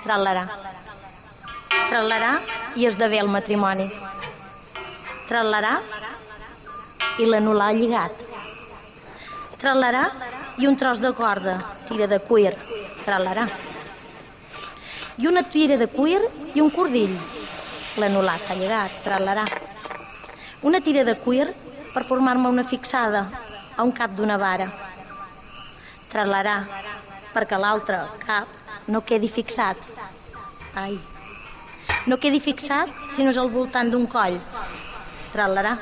Tral·larà. Tral·larà i esdevé el matrimoni. Tral·larà i l'anul·lar lligat. Tral·larà i un tros de corda, tira de cuir. Tral·larà. I una tira de cuir i un cordill. L'anul·lar està lligat. Tral·larà. Una tira de cuir per formar-me una fixada a un cap d'una vara. Tral·larà, perquè l'altre cap no quedi fixat. Ai, no quedi fixat si no és al voltant d'un coll. Tral·larà.